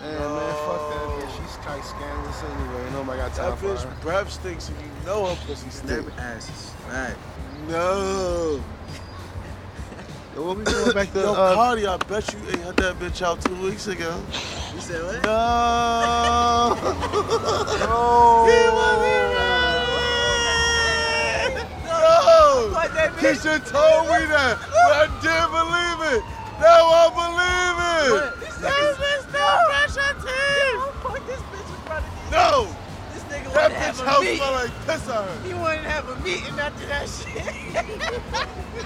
Hey, man, fuck that bitch. She's tight scandalous anyway. Nobody got time That for bitch her. breath stinks and you know her pussy stink. Them asses. Right. No. Yo, what we doing back to Yo, uh, Cardi, I bet you ain't had that bitch out two weeks ago. You said what? No. no. no. Keisha told me that, but I didn't believe it. Now I believe it. This bitch still fresh on Fuck this bitch in front of you. No. This nigga That wanna bitch have a house meeting. smell like piss on her. He wanted to have a meeting after that shit.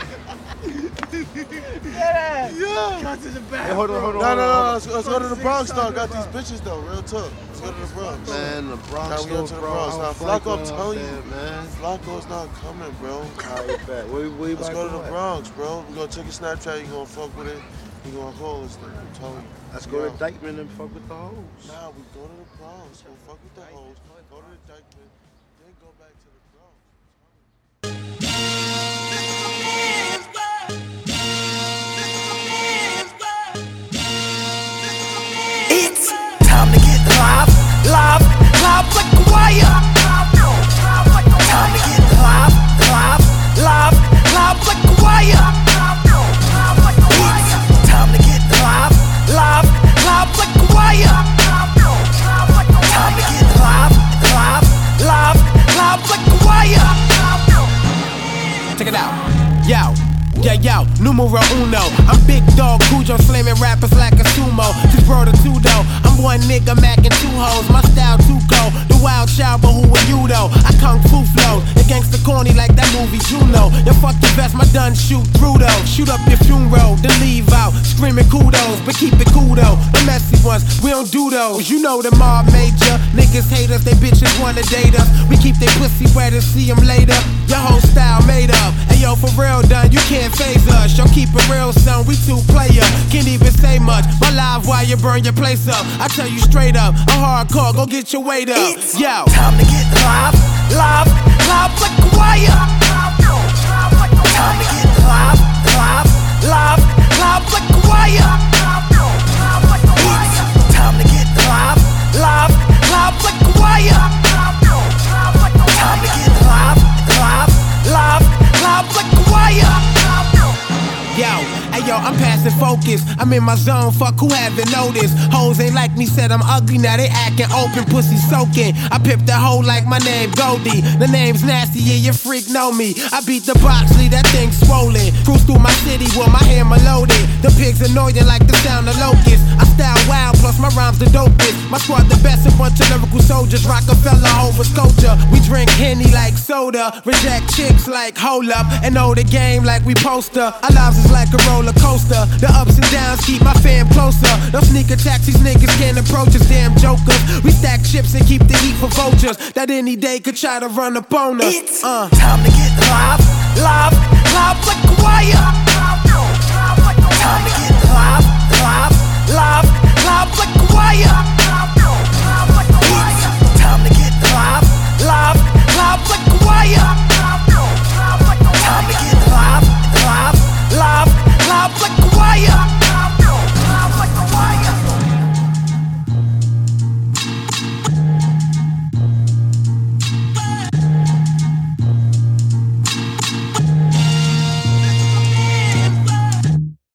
yeah. Yeah. Go to the back. Hey, hold on, hold on. No, no, no. Let's, let's go to the Bronx though. Got these bitches though. Real talk. Let's go to the Bronx. Man, the Bronx. Now we though, go to the bro. Bronx. Now Flacco, I'm telling you, man. Flacco's not coming, bro. All right, bet. Where, where Let's about go to the? Bronx, bro. We gonna take a Snapchat. You gonna fuck with it. You gonna call us thing. I'm telling you. Let's go to Dyckman and fuck with the hoes. Nah, we go to the Bronx. Go fuck with the hoes. Go to the Dyckman. Then go back to the Bronx. Check it out. Yo. Yeah, yo, numero uno. I'm big dog Cujo, slamming rappers like a sumo. Just bro the two though. I'm one nigga macking two hoes. My style too cold. The wild child, but who are you though? I kung fu flow. The gangster corny like that movie Juno. Yo, fuck the best, my done shoot through though. Shoot up your funeral, then leave out. Screaming kudos, but keep it cool though. The messy ones, we don't do those. You know the mob major. Niggas hate us, they bitches wanna date us. We they pussy wet and see them later. Your whole style made up. Hey yo, for real, done, you can't phase us. Yo, keep it real, son, we two player. Can't even say much. My live while you burn your place up. I tell you straight up, I'm hardcore, go get your weight up. It's Yo. time to get live, yo, I'm in my zone, fuck who haven't noticed. Hoes ain't like me, said I'm ugly, now they acting open, pussy soaking. I pipped the hoe like my name Goldie. The name's nasty, yeah, your freak know me. I beat the Boxley, that thing swollen. Cruise through my city with my hammer loaded. The pigs annoying like the sound of locusts. I style wild, plus my rhymes the dopest. My squad the best, a bunch of lyrical soldiers. Rockefeller, over culture. We drink Henny like soda. Reject chicks like hold up. And know the game like we poster. Our lives is like a roller coaster. The ups and downs keep my fam closer. No sneaker these niggas can't approach us, damn jokers. We stack chips and keep the heat for vultures. That any day could try to run up on us. It's Uh. time to get live, live, live like a wire.